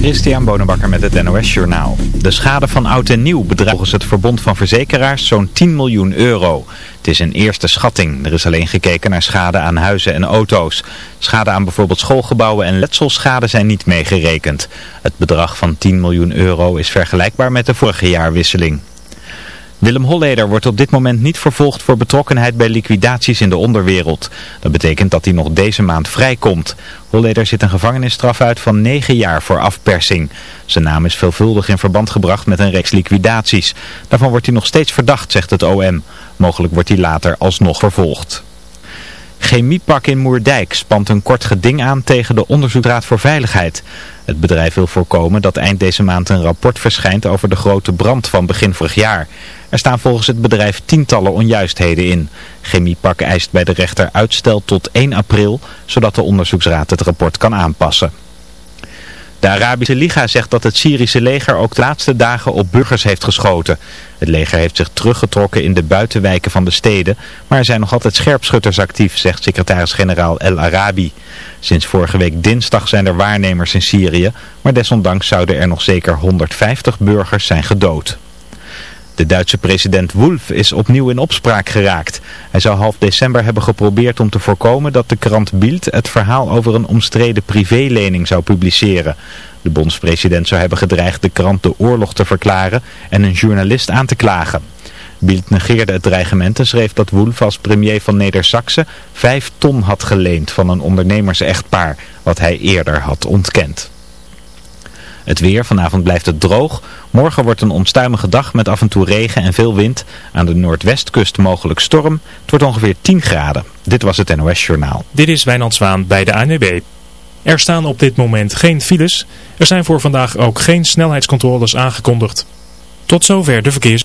Christian Bonenbakker met het NOS Journaal. De schade van oud en nieuw bedraagt volgens het Verbond van Verzekeraars zo'n 10 miljoen euro. Het is een eerste schatting. Er is alleen gekeken naar schade aan huizen en auto's. Schade aan bijvoorbeeld schoolgebouwen en letselschade zijn niet meegerekend. Het bedrag van 10 miljoen euro is vergelijkbaar met de vorige jaarwisseling. Willem Holleder wordt op dit moment niet vervolgd voor betrokkenheid bij liquidaties in de onderwereld. Dat betekent dat hij nog deze maand vrijkomt. Holleder zit een gevangenisstraf uit van 9 jaar voor afpersing. Zijn naam is veelvuldig in verband gebracht met een reeks liquidaties. Daarvan wordt hij nog steeds verdacht, zegt het OM. Mogelijk wordt hij later alsnog vervolgd. Chemiepak in Moerdijk spant een kort geding aan tegen de Onderzoekraad voor Veiligheid. Het bedrijf wil voorkomen dat eind deze maand een rapport verschijnt over de grote brand van begin vorig jaar. Er staan volgens het bedrijf tientallen onjuistheden in. Chemiepak eist bij de rechter uitstel tot 1 april, zodat de onderzoeksraad het rapport kan aanpassen. De Arabische Liga zegt dat het Syrische leger ook de laatste dagen op burgers heeft geschoten. Het leger heeft zich teruggetrokken in de buitenwijken van de steden, maar er zijn nog altijd scherpschutters actief, zegt secretaris-generaal El Arabi. Sinds vorige week dinsdag zijn er waarnemers in Syrië, maar desondanks zouden er nog zeker 150 burgers zijn gedood. De Duitse president Wolf is opnieuw in opspraak geraakt. Hij zou half december hebben geprobeerd om te voorkomen dat de krant Bild het verhaal over een omstreden privélening zou publiceren. De bondspresident zou hebben gedreigd de krant de oorlog te verklaren en een journalist aan te klagen. Bild negeerde het dreigement en schreef dat Wolf als premier van Neder-Saxe vijf ton had geleend van een ondernemers-echtpaar, wat hij eerder had ontkend. Het weer, vanavond blijft het droog. Morgen wordt een onstuimige dag met af en toe regen en veel wind. Aan de noordwestkust mogelijk storm. Het wordt ongeveer 10 graden. Dit was het NOS Journaal. Dit is Wijnand Zwaan bij de ANWB. Er staan op dit moment geen files. Er zijn voor vandaag ook geen snelheidscontroles aangekondigd. Tot zover de verkeers.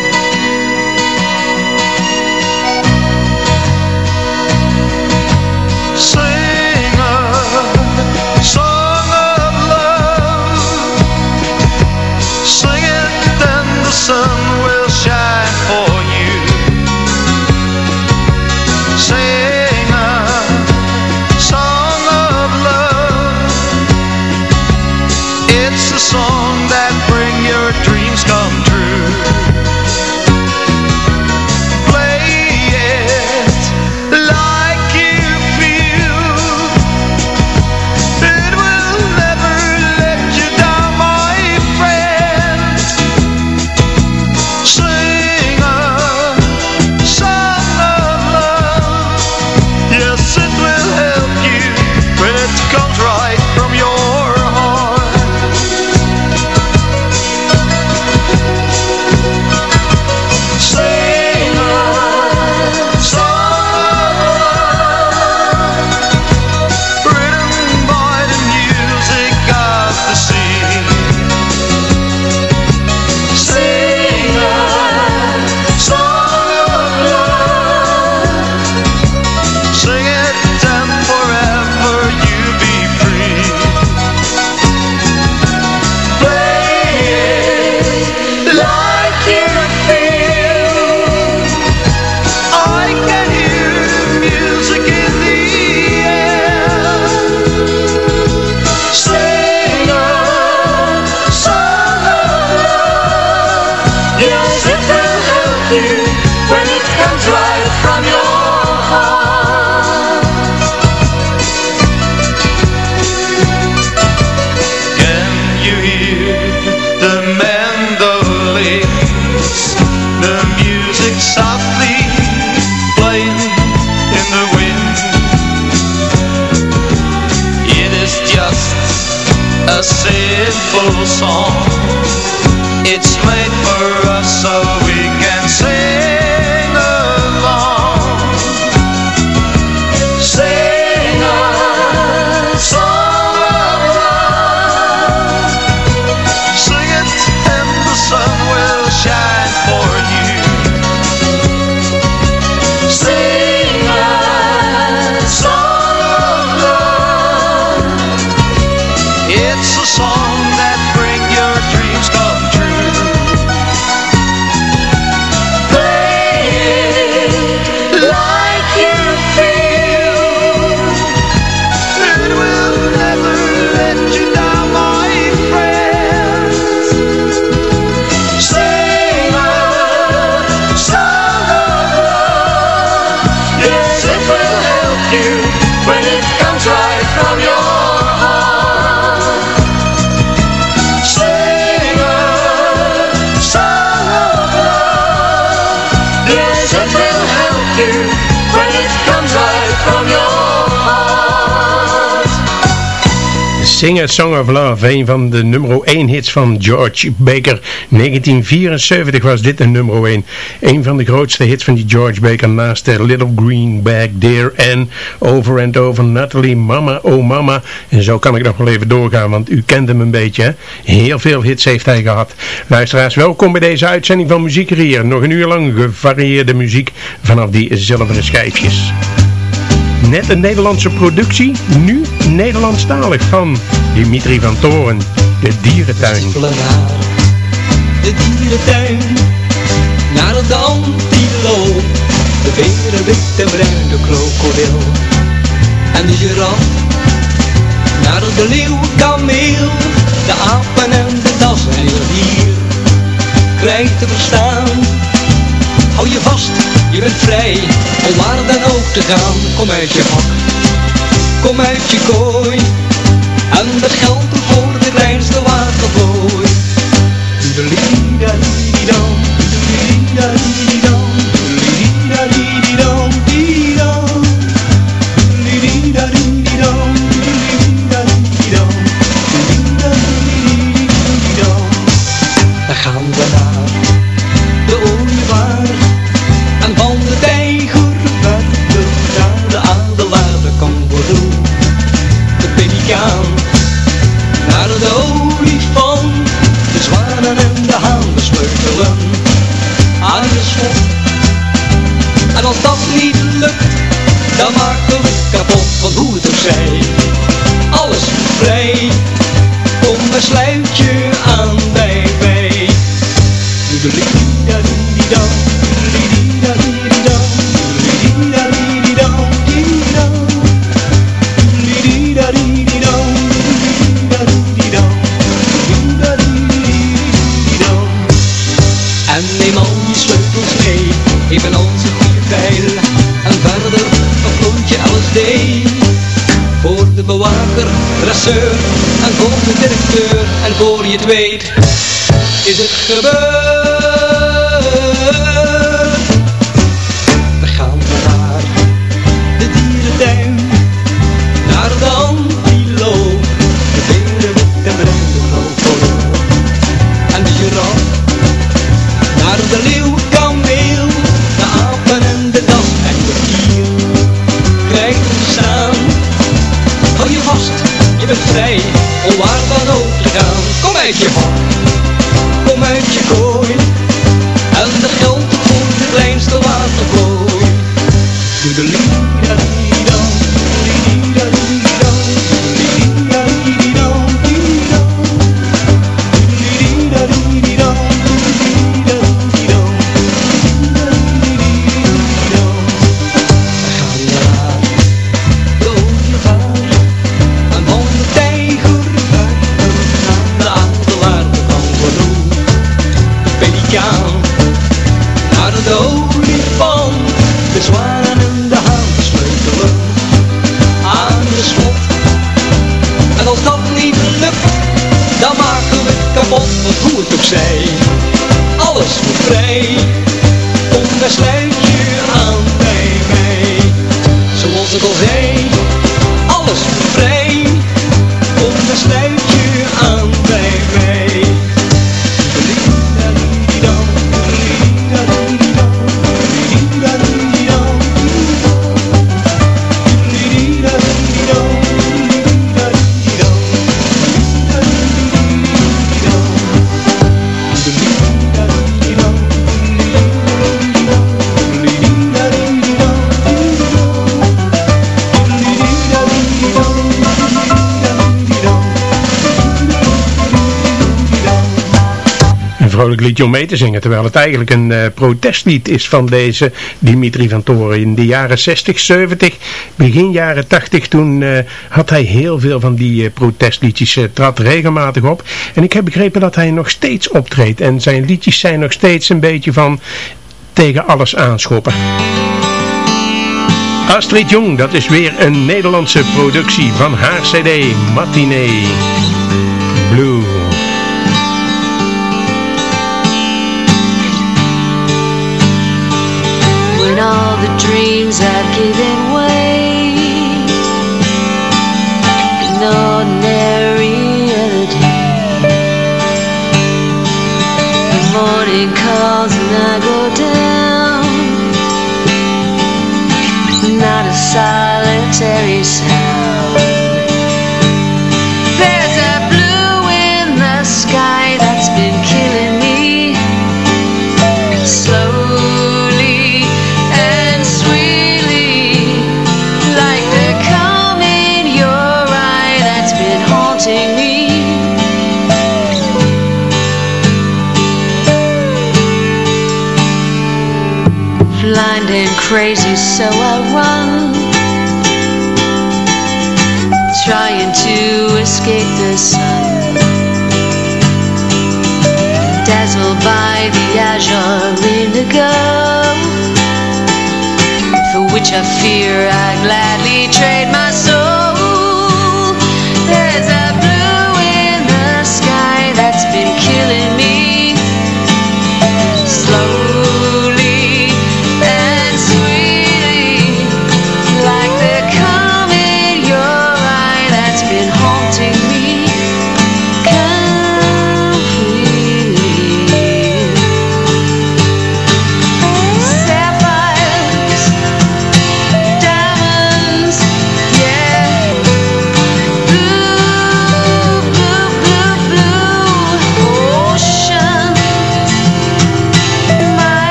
A song that bring your dreams come true. Sing a Song of Love, een van de nummer 1 hits van George Baker. 1974 was dit een nummer 1. Een van de grootste hits van die George Baker naast de Little Green Bag Dear and Over and Over Natalie, Mama, Oh Mama. En zo kan ik nog wel even doorgaan, want u kent hem een beetje. Heel veel hits heeft hij gehad. Luisteraars, welkom bij deze uitzending van Muziek hier. Nog een uur lang gevarieerde muziek vanaf die zilveren schijfjes. Net een Nederlandse productie, nu Nederlandstalig van Dimitri van Toren, De Dierentuin. de dierentuin, naar het antiloop, de berenwitte bruine krokodil. En de giraf, naar de leeuw, kameel, de apen en de das en heel dier, krijgt te verstaan. Hou je vast, je bent vrij, om waar dan ook te gaan, kom uit je hok, kom uit je kooi, en dat geldt We gaan naar de dierentuin, naar de antiloop, de berenwitte en bruine krokodil en de giraf. Naar de leeuw, kameel, de apen en de das en de. Krijg te staan, hou je vast, je bent vrij, om waar dan ook te. Kom uit je hok, Liedje om mee te zingen, terwijl het eigenlijk een eh, protestlied is van deze Dimitri van Toren. In de jaren 60, 70, begin jaren 80, toen eh, had hij heel veel van die eh, protestliedjes, uh, trad regelmatig op. En ik heb begrepen dat hij nog steeds optreedt en zijn liedjes zijn nog steeds een beetje van tegen alles aanschoppen. Astrid Jong, dat is weer een Nederlandse productie van haar cd Matinee all the dreams I've given way in ordinary reality. The morning calls and I go down, not a solitary sound. So I run, trying to escape the sun. Dazzled by the azure indigo For which I fear I gladly trade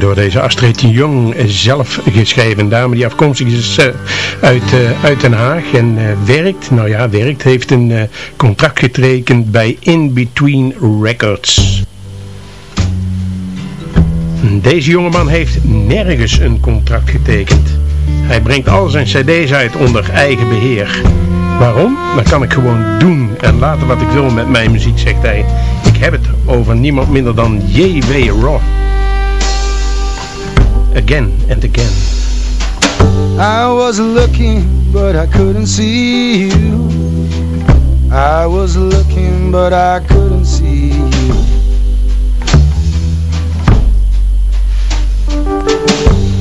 Door deze Astrid Jong zelf geschreven. dame die afkomstig is uh, uit, uh, uit Den Haag en uh, werkt, nou ja, werkt, heeft een contract getekend bij In Between Records. Deze jongeman heeft nergens een contract getekend. Hij brengt al zijn cd's uit onder eigen beheer. Waarom? Dan kan ik gewoon doen en laten wat ik wil met mijn muziek, zegt hij. Ik heb het over niemand minder dan J.W. Roth. Again and again. I was looking, but I couldn't see you. I was looking, but I couldn't see you.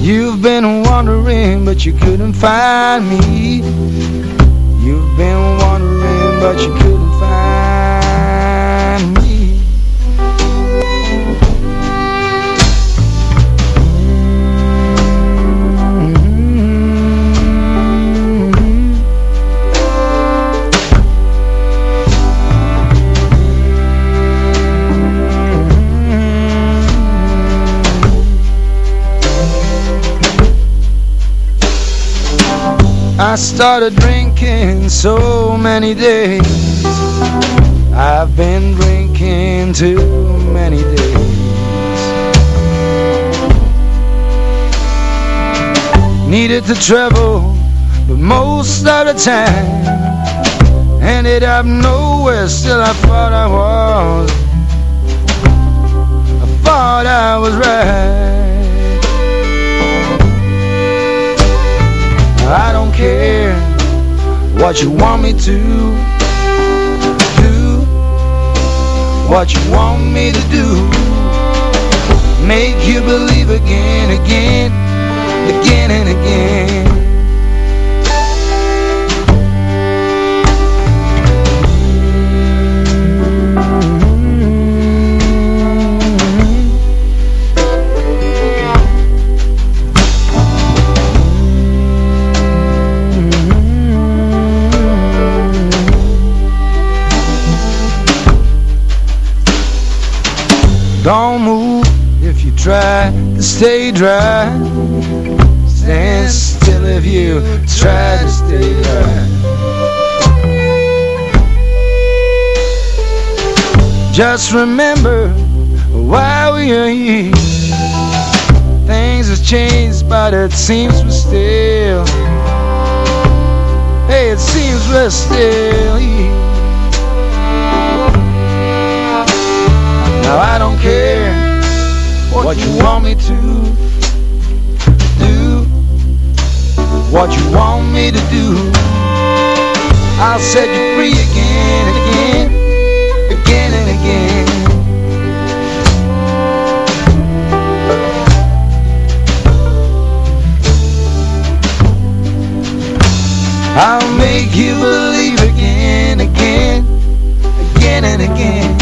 You've been wandering, but you couldn't find me. You've been wandering, but you couldn't find I started drinking so many days. I've been drinking too many days. Needed to travel But most of the time. Ended up nowhere Still I thought I was. I thought I was right. I don't care what you want me to do, what you want me to do. Make you believe again, again, again and again. Don't move if you try to stay dry. Stand still if you try to stay dry. Just remember why we are here. Things have changed, but it seems we're still. Hey, it seems we're still here. Now I don't care what you want me to do, what you want me to do. I'll set you free again and again, again and again. I'll make you believe again, again, again and again.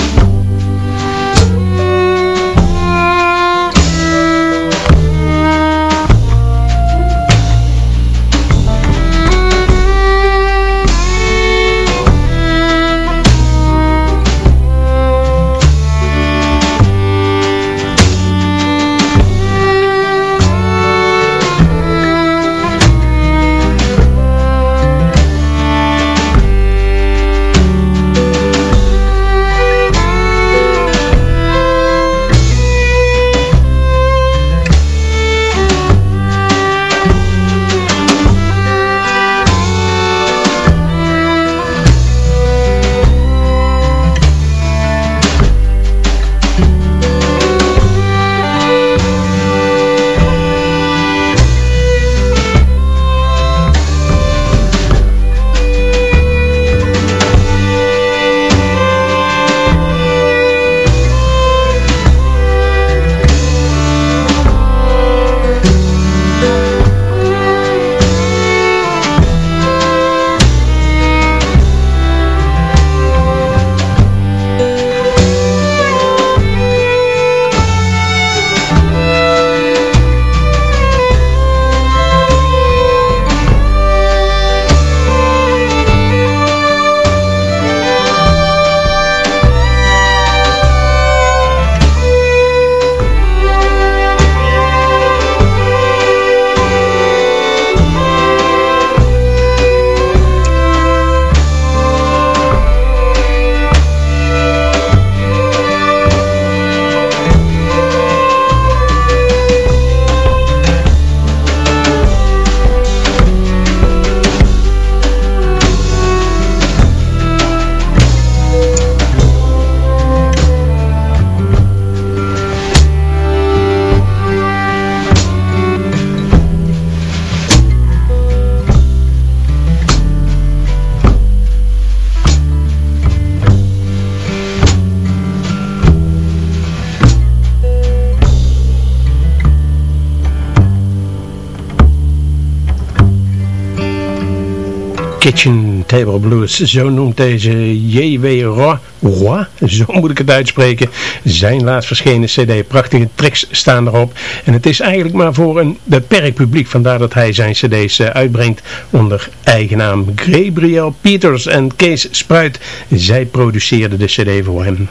Kitchen Table Blues, zo noemt deze J.W. Roy, Roy, zo moet ik het uitspreken, zijn laatst verschenen cd. Prachtige tricks staan erop. En het is eigenlijk maar voor een beperkt publiek, vandaar dat hij zijn cd's eh, uitbrengt onder eigen naam. Gabriel Peters en Kees Spruit, zij produceerden de cd voor hem.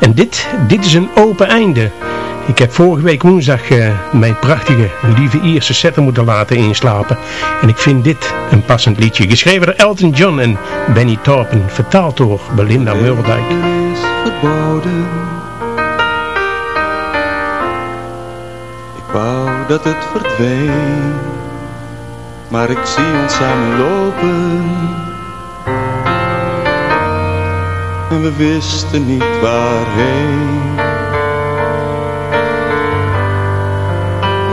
En dit, dit is een open einde. Ik heb vorige week woensdag uh, mijn prachtige, lieve Ierse setter moeten laten inslapen. En ik vind dit een passend liedje. Geschreven door Elton John en Benny Taupin. Vertaald door Belinda Murdijk. is verboden. Ik wou dat het verdween. Maar ik zie ons samen lopen. En we wisten niet waarheen.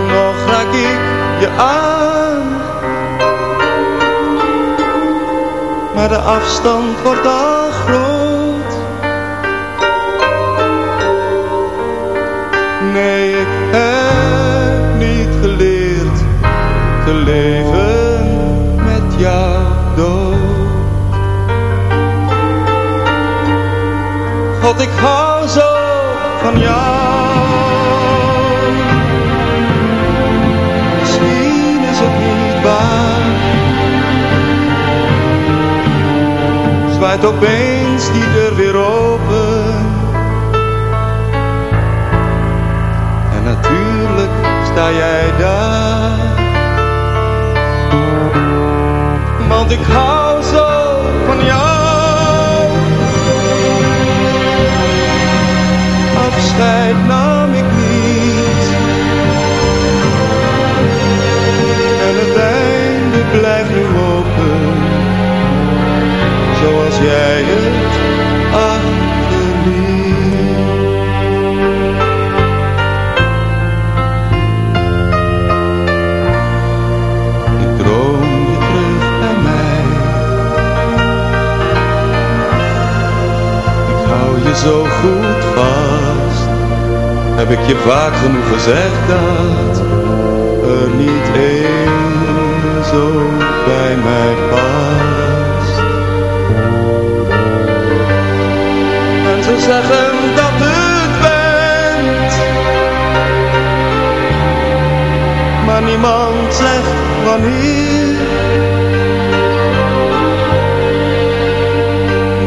Nog raak ik je aan. Maar de afstand wordt al groot. God, ik hou zo van jou. Misschien is het niet waar. Zwaait opeens die jij het achterliet. Ik droom je terug bij mij. Ik hou je zo goed vast. Heb ik je vaak genoeg gezegd dat er niet één zo bij mij past. Zeggen dat het bent, maar niemand zegt wanneer.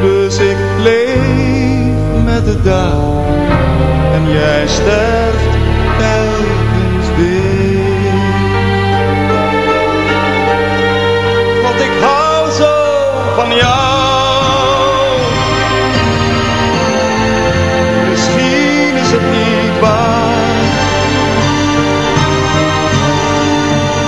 Dus ik leef met de dag en jij sterft telkens weer. Want ik hou zo van jou.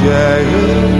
jagged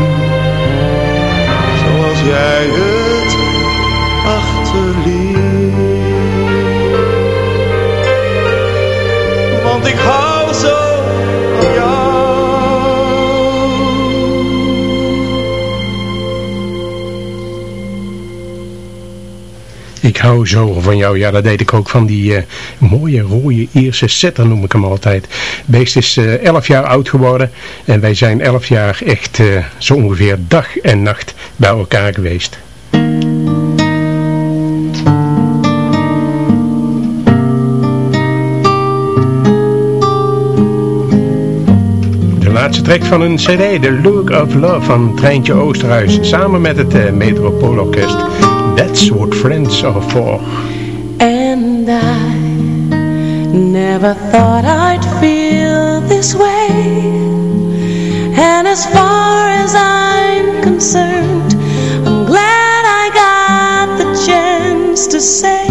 Jij het achterliet. Ik hou zo van jou. Ja, dat deed ik ook van die uh, mooie rode Ierse setter noem ik hem altijd. Beest is uh, 11 jaar oud geworden. En wij zijn 11 jaar echt uh, zo ongeveer dag en nacht bij elkaar geweest. De laatste track van een cd, The Look of Love van Treintje Oosterhuis. Samen met het uh, Metropoolorkest. That's what friends are for. And I never thought I'd feel this way. And as far as I'm concerned, I'm glad I got the chance to say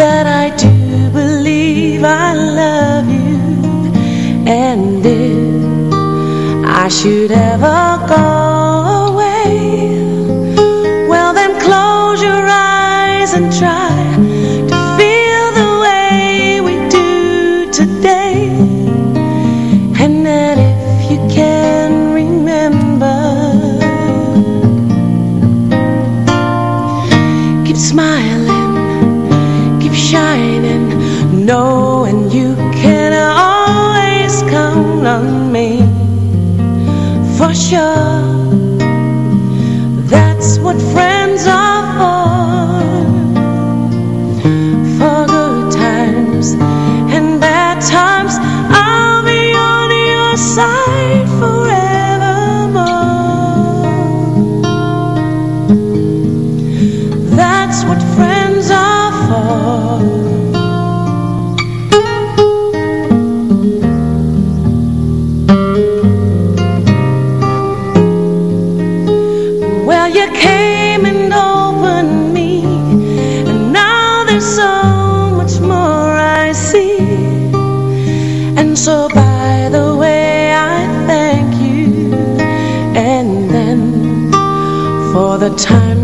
that I do believe I love you. And if I should ever go That's what friends time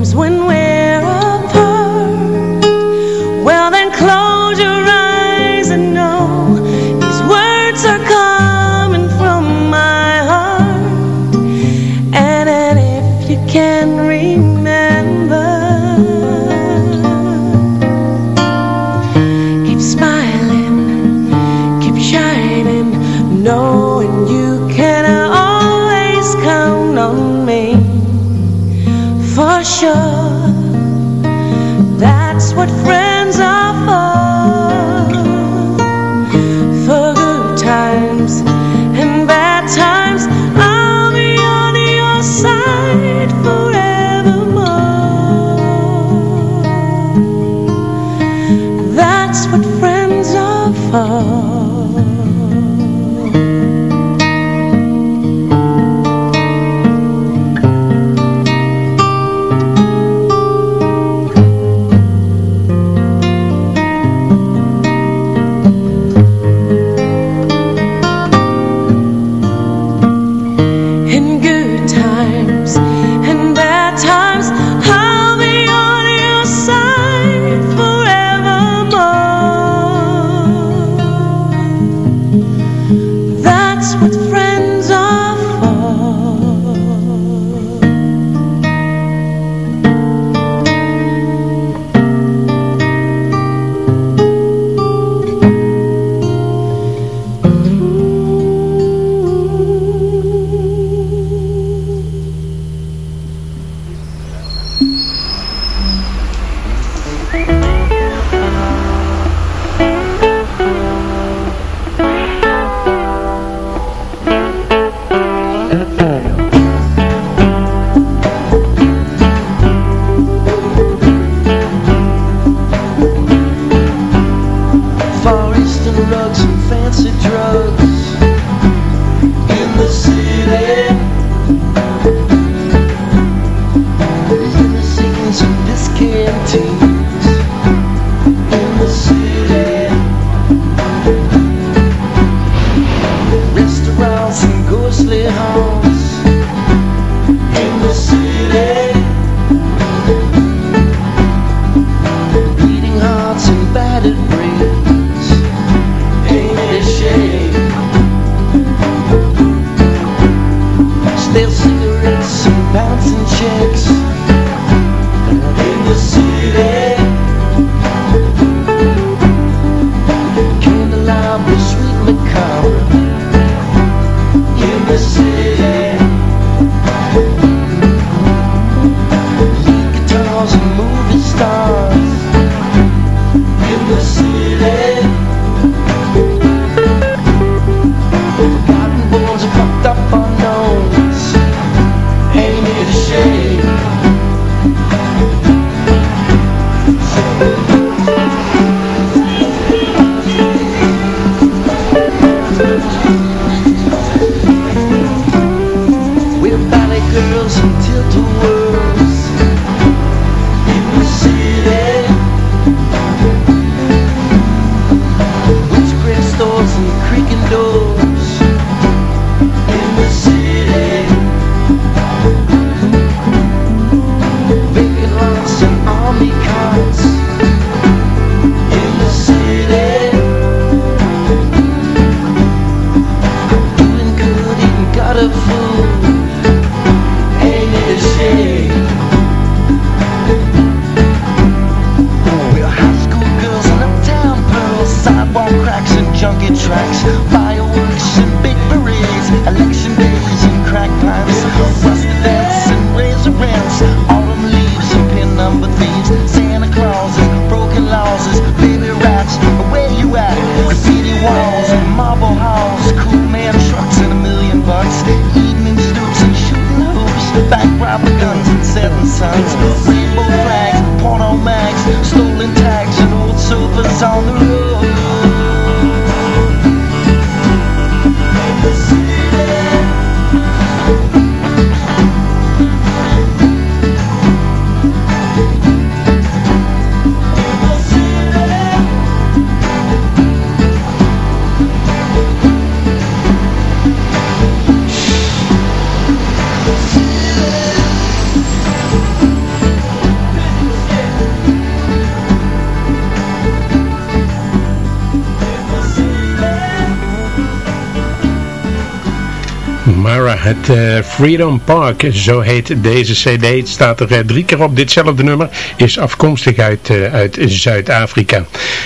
Freedom Park, zo heet deze cd. Het staat er eh, drie keer op. Ditzelfde nummer is afkomstig uit, eh, uit Zuid-Afrika.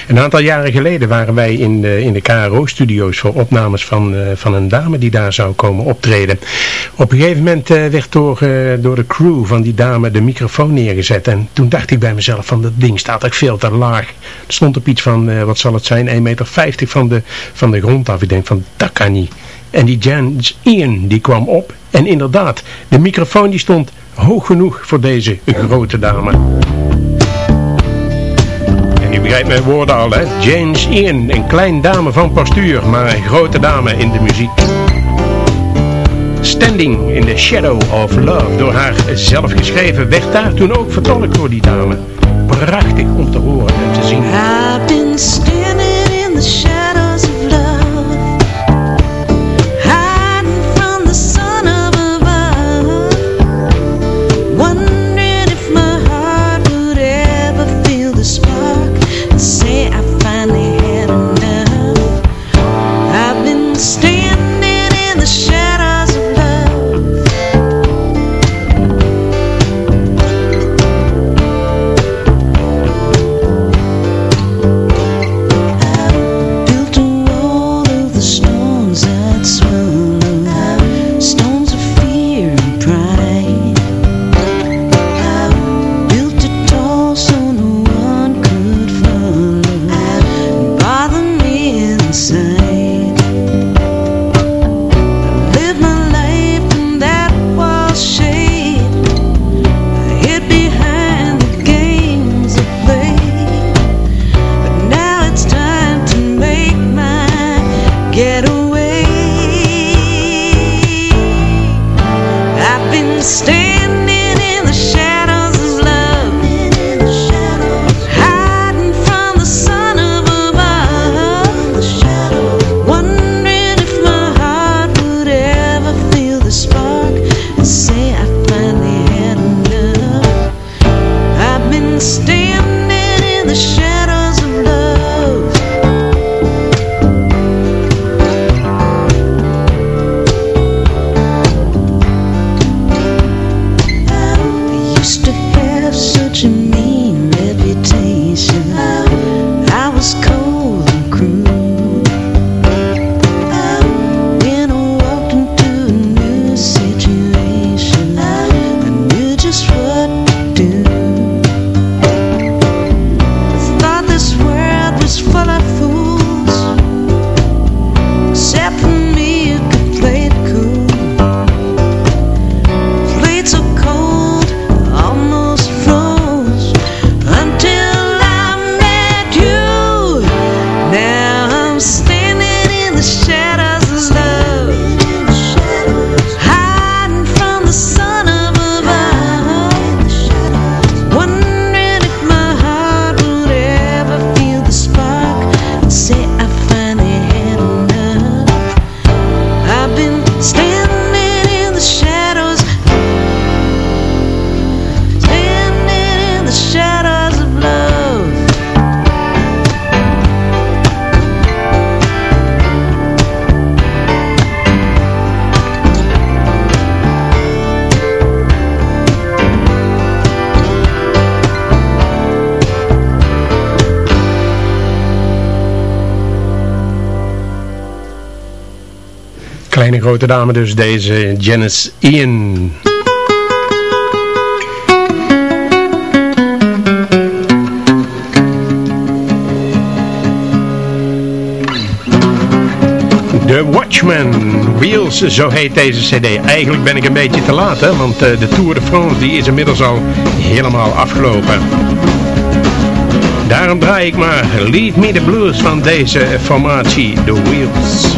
Een aantal jaren geleden waren wij in de, in de KRO-studio's voor opnames van, van een dame die daar zou komen optreden. Op een gegeven moment werd door, door de crew van die dame de microfoon neergezet. En toen dacht ik bij mezelf van dat ding staat echt veel te laag. Er stond op iets van, wat zal het zijn, 1,50 meter van de, van de grond af. Ik denk van dat kan niet. En die James Ian die kwam op en inderdaad, de microfoon die stond hoog genoeg voor deze grote dame. En je begrijpt mijn woorden al hè, James Ian, een klein dame van postuur, maar een grote dame in de muziek. Standing in the Shadow of Love, door haar zelf geschreven, werd daar toen ook vertolkt door die dame. Prachtig om te horen en te zien. I've standing in the shadows Kleine grote dame dus, deze Janice Ian. The Watchman, Wheels, zo heet deze cd. Eigenlijk ben ik een beetje te laat, hè, want eh, de Tour de France die is inmiddels al helemaal afgelopen. Daarom draai ik maar Lead Me The Blues van deze formatie, The Wheels.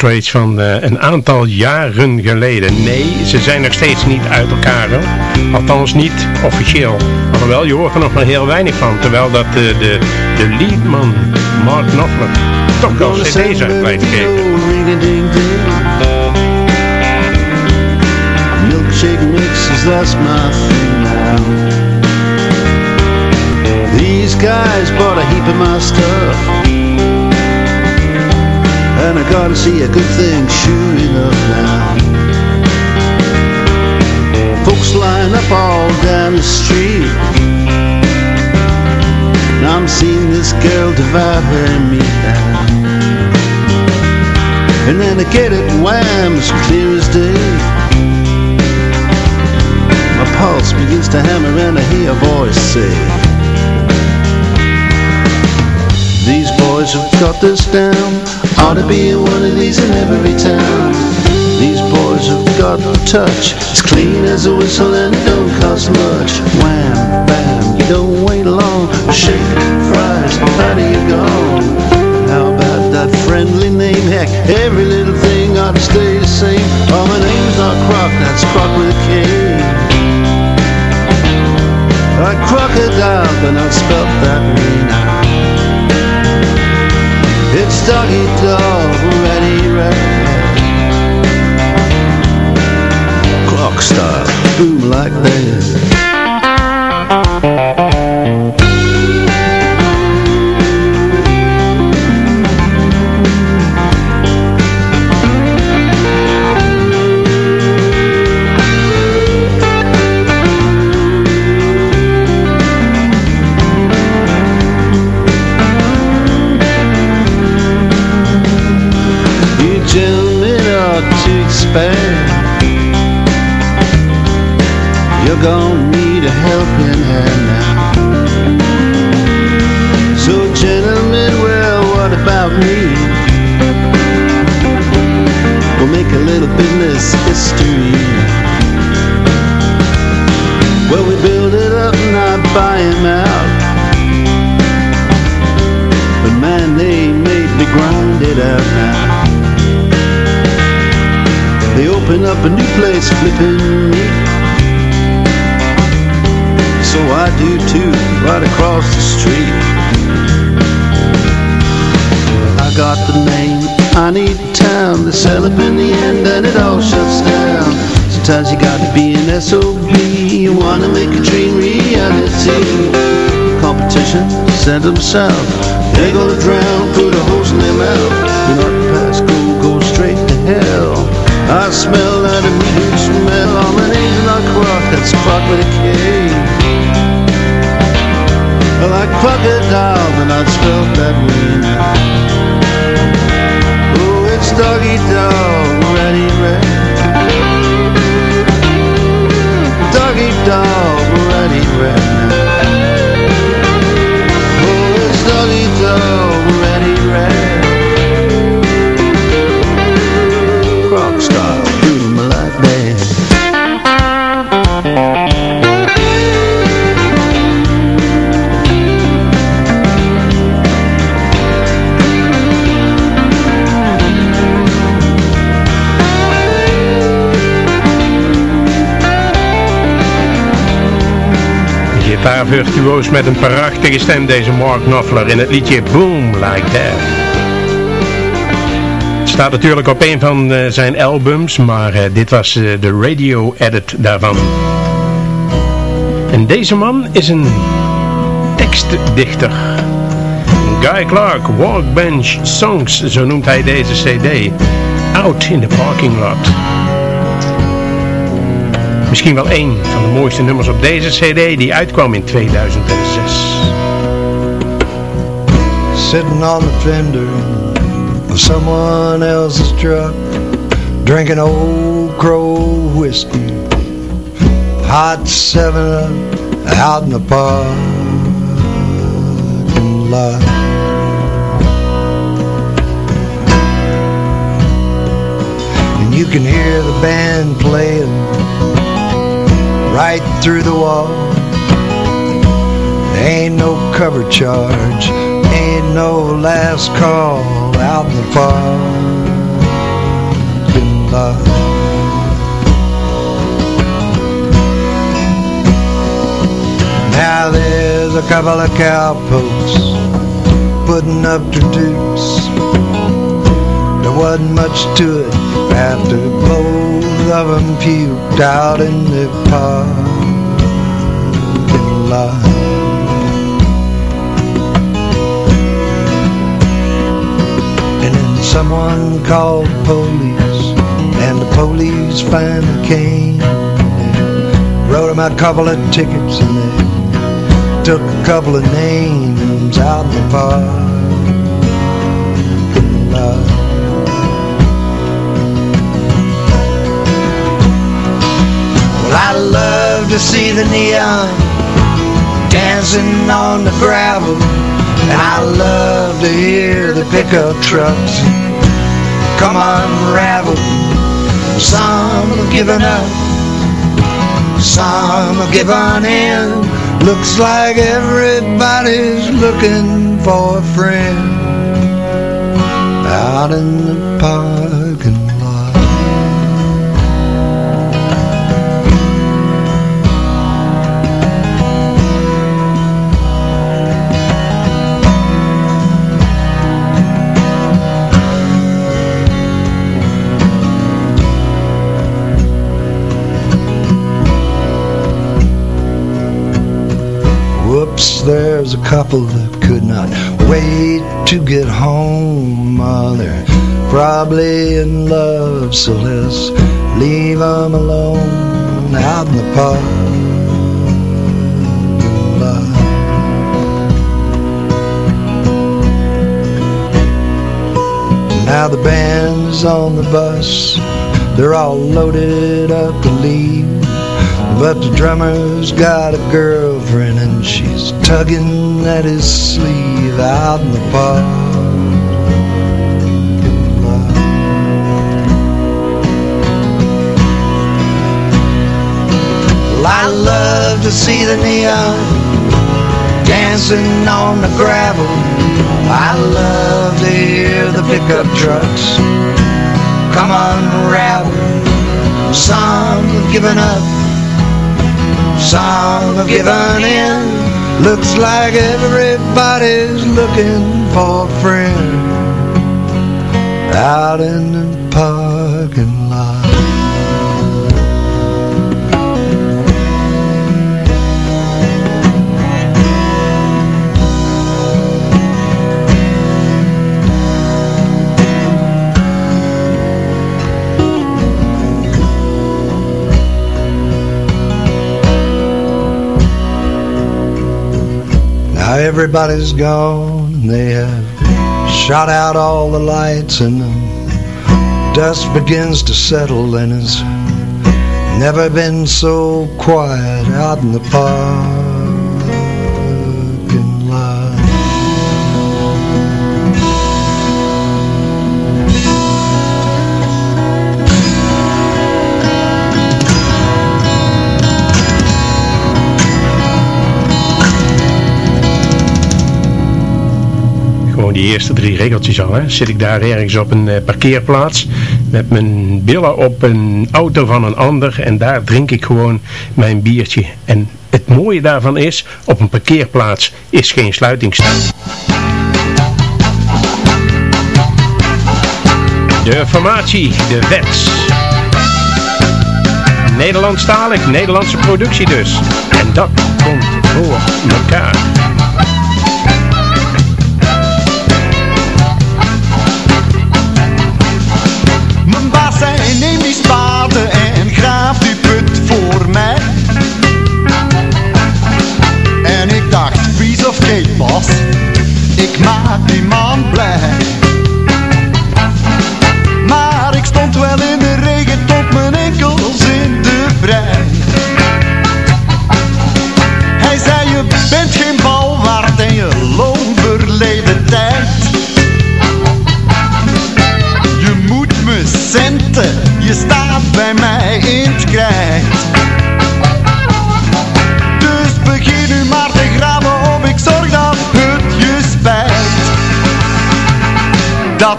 Straits van eh, een aantal jaren geleden. Nee, ze zijn nog steeds niet uit elkaar. Hoor. Althans niet officieel. Alhoewel, je hoort er nog maar heel weinig van. Terwijl dat de, de, de leadman Mark Knopfler toch wel cd's uit blijft geven. Milkshake mixes, that's my thing now. These guys bought a heap of my stuff. And I gotta see a good thing sure enough now. Folks line up all down the street. And I'm seeing this girl devour her now And then I get it wham as clear as day. My pulse begins to hammer and I hear a voice say These boys have got this down Ought to be one of these in every town. These boys have got touch It's clean as a whistle and it don't cost much. Wham, bam, you don't wait long Shake, fries, how do you go? How about that friendly name? Heck, every little thing ought to stay the same. Oh, my name's not Croc, that's Croc with a K. Like crocodile, but not spelt that way now soggy dog ready red. Clock style, boom like this. That. You're gonna need a helping hand now So gentlemen, well what about me? We'll make a little business history open up a new place flipping meat so I do too, right across the street. I got the name, I need town, they sell up in the end and it all shuts down. Sometimes you gotta be an SOB, you wanna make a dream reality. Competition, send them south, they're gonna drown, put a hose in their mouth. You're not past go, I smell that immediate smell, all my name's not Croc, that's Croc with a K like crocodile, and I'd spell that way now. Oh, it's doggy dog, ready, ready. Doggy dog, ready, ready virtuoos met een prachtige stem deze Mark Knopfler in het liedje Boom Like That. Het staat natuurlijk op een van uh, zijn albums, maar uh, dit was uh, de radio edit daarvan. En deze man is een tekstdichter. Guy Clark, Walkbench Songs, zo noemt hij deze cd. Out in the parking lot. Misschien wel één van de mooiste nummers op deze cd die uitkwam in 2006. Sitting on the fender of someone else's truck Drinking old crow whiskey Hot 7 out in the parking lot And you can hear the band playing right through the wall. Ain't no cover charge ain't no last call out in the parking lot. Now there's a couple of cowpokes putting up their dukes. There wasn't much to it after both of them puked out in the parking lot. And then someone called police, and the police finally came. They wrote him a couple of tickets, and they took a couple of names out in the parking see the neon dancing on the gravel, and I love to hear the pickup trucks come unravel. Some have given up, some have given in. Looks like everybody's looking for a friend out in the parking There's a couple that could not wait to get home. They're probably in love, so let's leave them alone out in the park. Now the band's on the bus, they're all loaded up to leave. But the drummer's got a girlfriend and she's tugging at his sleeve out in the park. Well, I love to see the neon dancing on the gravel. I love to hear the pickup trucks come unravel. Some given up some have given in. Looks like everybody's looking for a friend out in the parking lot. Everybody's gone. And they have shot out all the lights and the dust begins to settle and it's never been so quiet out in the parking Die eerste drie regeltjes al. Hè. Zit ik daar ergens op een eh, parkeerplaats met mijn billen op een auto van een ander en daar drink ik gewoon mijn biertje. En het mooie daarvan is, op een parkeerplaats is geen sluitingstijd. De formatie, de wets. Nederlandstalig, Nederlandse productie dus. En dat komt voor elkaar. En ik dacht piece of cake boss Ik maak die man blij. Maar ik stond wel in de regen tot mijn enkels in de brei. Hij zei je bent geen bal waard en je loon verleden tijd. Je moet me centen, je staat bij mij in het krijt.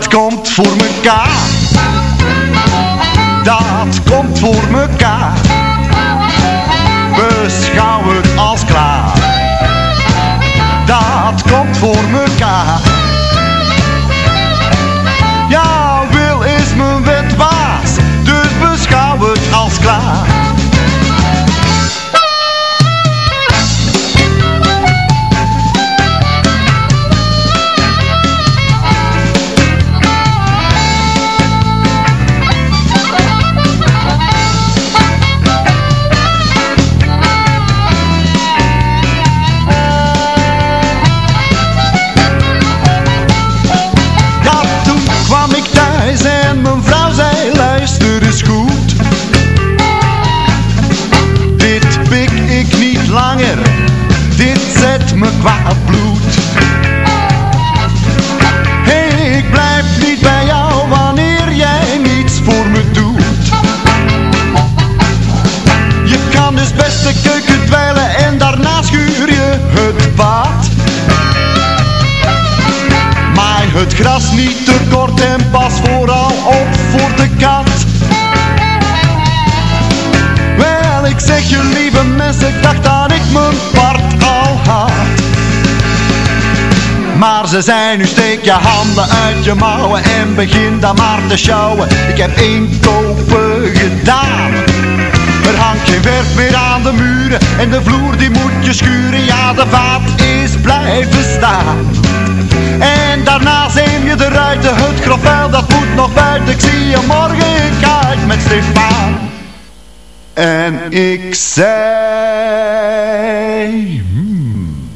Dat komt voor mekaar. Dat komt voor mekaar. Beschouw het als klaar. Dat komt voor mekaar. Zeg je lieve mensen, ik dacht dat ik mijn part al had. Maar ze zijn nu steek je handen uit je mouwen en begin dan maar te sjouwen. Ik heb één kopen gedaan. Er hangt geen verf meer aan de muren en de vloer die moet je schuren. Ja, de vaat is blijven staan. En daarna zeem je de ruiten, het grof vuil dat moet nog buiten. Ik zie je morgen kaart met Stefan. En ik zei, hmm,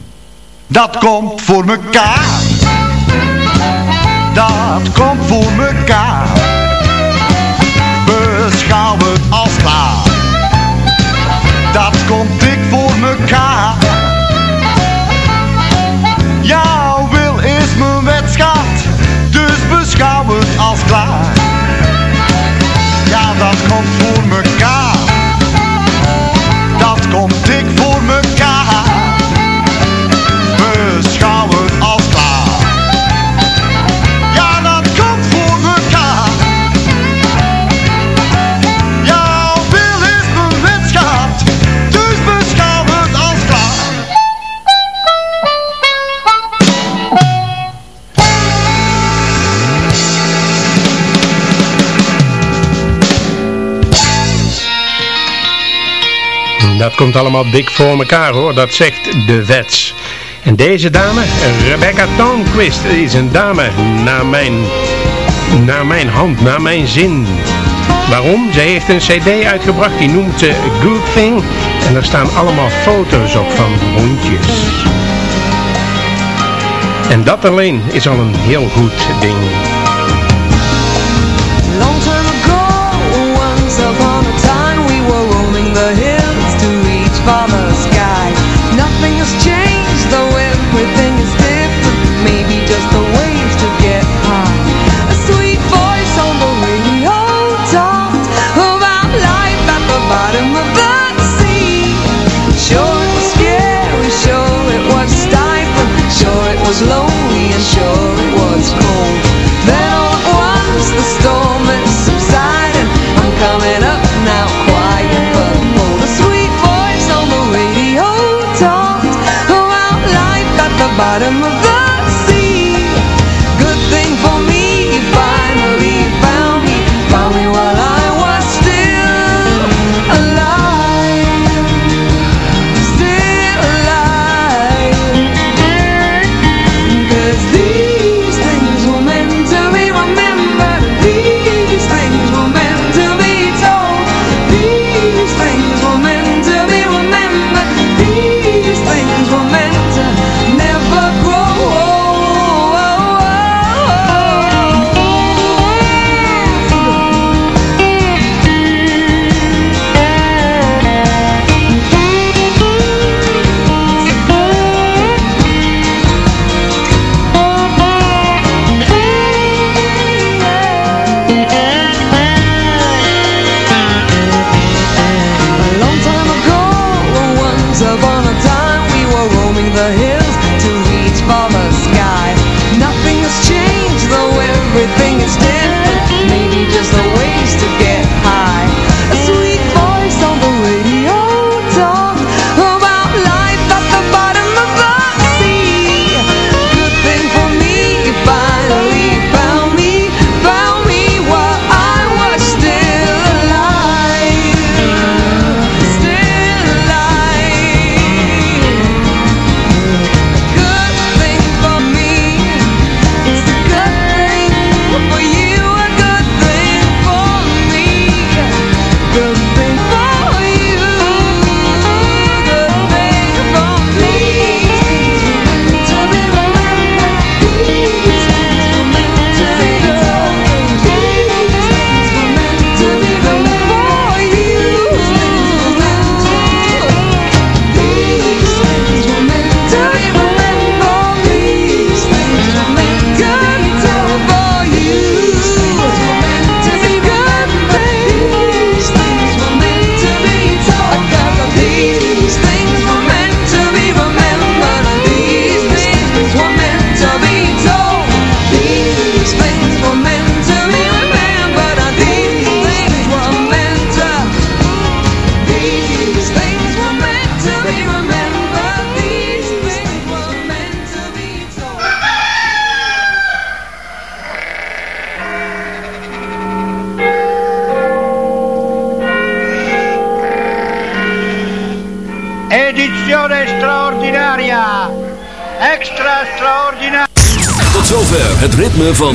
dat komt voor mekaar. Dat komt voor mekaar. Beschouw het als klaar. Dat komt dik voor mekaar. Jouw wil is mijn wetschat, dus beschouw het als klaar. Ja, dat komt Dat komt allemaal dik voor elkaar hoor, dat zegt de Vets. En deze dame, Rebecca Toonquist, is een dame naar mijn, naar mijn hand, naar mijn zin. Waarom? Zij heeft een cd uitgebracht, die noemt ze Good Thing. En daar staan allemaal foto's op van hondjes. En dat alleen is al een heel goed ding.